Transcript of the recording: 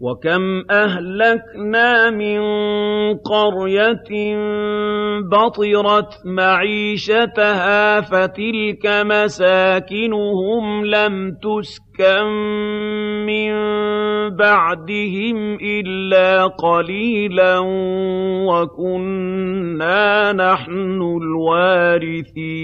وَكَمْ أَهْلَكْنَا مِن قَرْيَةٍ بَطِرَتْ مَعِيشَتَهَا فَتِلْكَ مَسَاكِنُهُمْ لَمْ تُسْكَن مِّن بَعْدِهِمْ إِلَّا قَلِيلًا وَكُنَّا نَحْنُ الْوَارِثِينَ